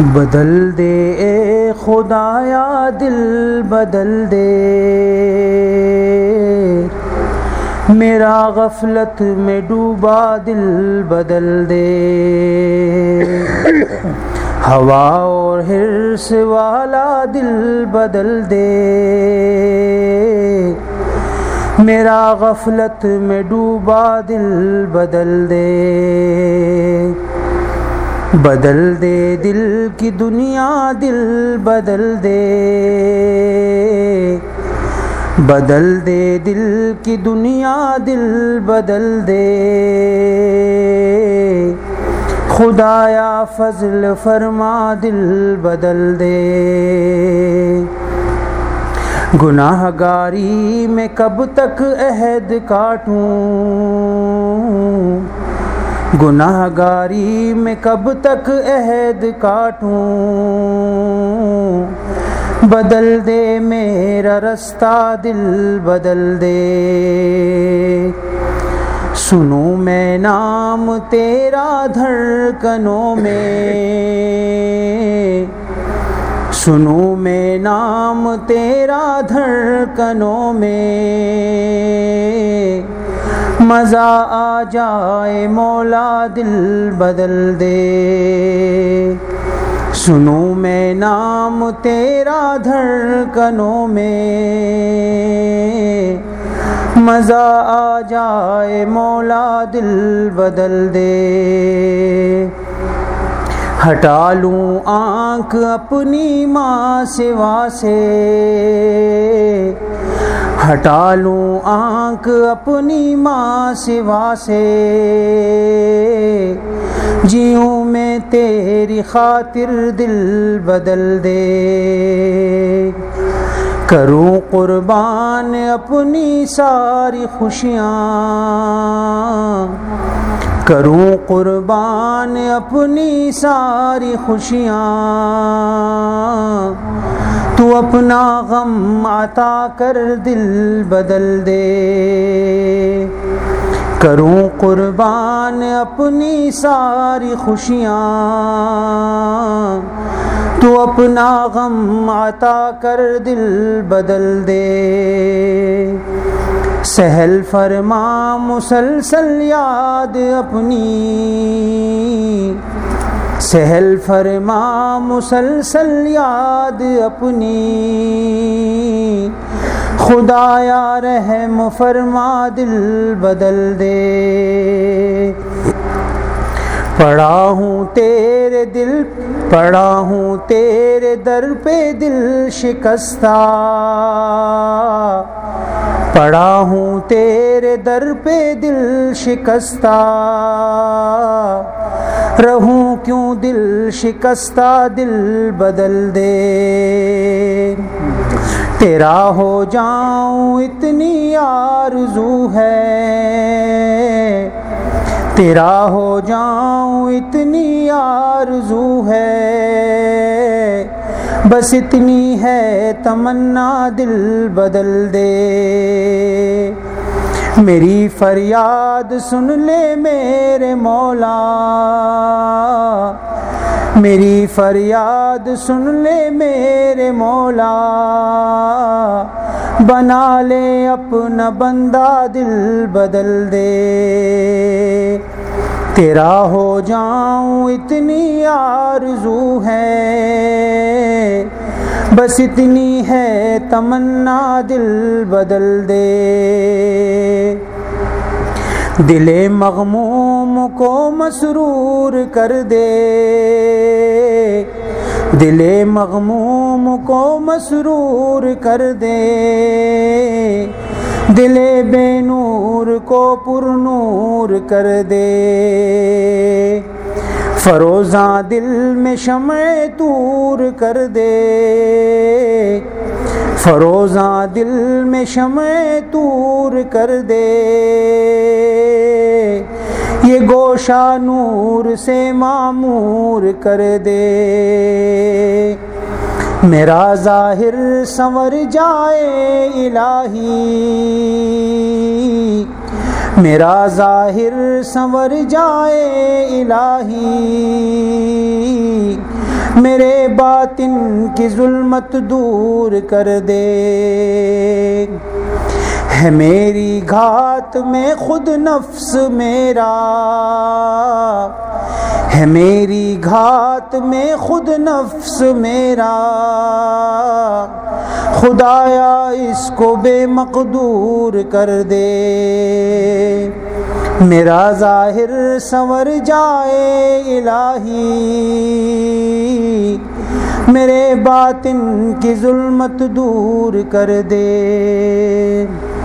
بدل دے، اے خدایا، دل بدل دے۔ میرا غفلت میں ڈوبا، دل بدل دے۔ ہوا اور ہرس والا، دل بدل دے۔ میرا غفلت میں ڈوبا، دل بدل دے۔ بدل دے دل کی دنیا، دل بدل دے۔ بدل دے دل کی دنیا، دل بدل دے۔ خدایا فضل فرما، دل بدل دے۔ گناہ گاری میں کب تک عہد کاٹوں؟ گناہ گاری میں کب تک عہد کاٹوں؟ بدل دے میرا رستہ، دل بدل دے۔ سنوں میں نام تیرا دھڑکنوں میں۔ سنوں میں نام تیرا دھڑکنوں میں۔ مزہ آ جائے، مولا دل بدل دے۔ سنوں میں نام تیرا دھڑکنوں میں۔ مزہ آ جائے، مولا دل بدل دے۔ ہٹا لوں آنکھ اپنی ماں سوا سے۔ ہٹا لوں آنکھ اپنی ماں سوا سے۔ جیوں میں تیری خاطر دل بدل دے۔ کروں قربان اپنی ساری خوشیاں۔ کروں قربان اپنی ساری خوشیاں۔ تو اپنا غم عطا کر دل بدل دے۔ کروں قربان اپنی ساری خوشیاں۔ تو اپنا غم عطا کر دل بدل دے۔ سہل فرما مسلسل یاد اپنی۔ سہل فرما مسلسل یاد اپنی۔ خدایا رحم فرما، دل بدل دے۔ پڑا ہوں تیرے دل پڑا ہوں تیرے در پہ دل شکستہ۔ پڑا ہوں تیرے در پہ دل شکستہ۔ رہوں کیوں دل شکستہ دل بدل دے؟ تیرا ہو جاؤں اتنی آرزو ہے۔ تیرا ہو جاؤں اتنی آرزو ہے۔ بس اتنی ہے تمنا دل بدل دے۔ میری فریاد سن لے میرے مولا میری فریاد سن لے میرے مولا بنا لے اپنا بندہ دل بدل دے تیرا ہو جاؤں اتنی آرزو ہے بس اتنی ہے تمنا دل بدل دے۔ دل مغموم کو مسرور کر دے۔ دل مغموم کو مسرور کر دے۔ دل بے نور کو پر نور کر دے۔ فروزاں دل میں شمع تور کر دے۔ فروزاں دل میں شمع تور کر دے۔ یہ گوشہ نور سے معمور کر دے۔ میرا ظاہر سنور جائے الہی۔ میرا ظاہر سنور جائے الہی۔ میرے باطن کی ظلمت دور کر دے۔ ہے میری گھات میں خود نفس میرا۔ ہے میری گھات میں خود نفس میرا۔ خدایا اس کو بے مقدور کر دے۔ میرا ظاہر سنور جائے الہی۔ میرے باطن کی ظلمت دور کر دے۔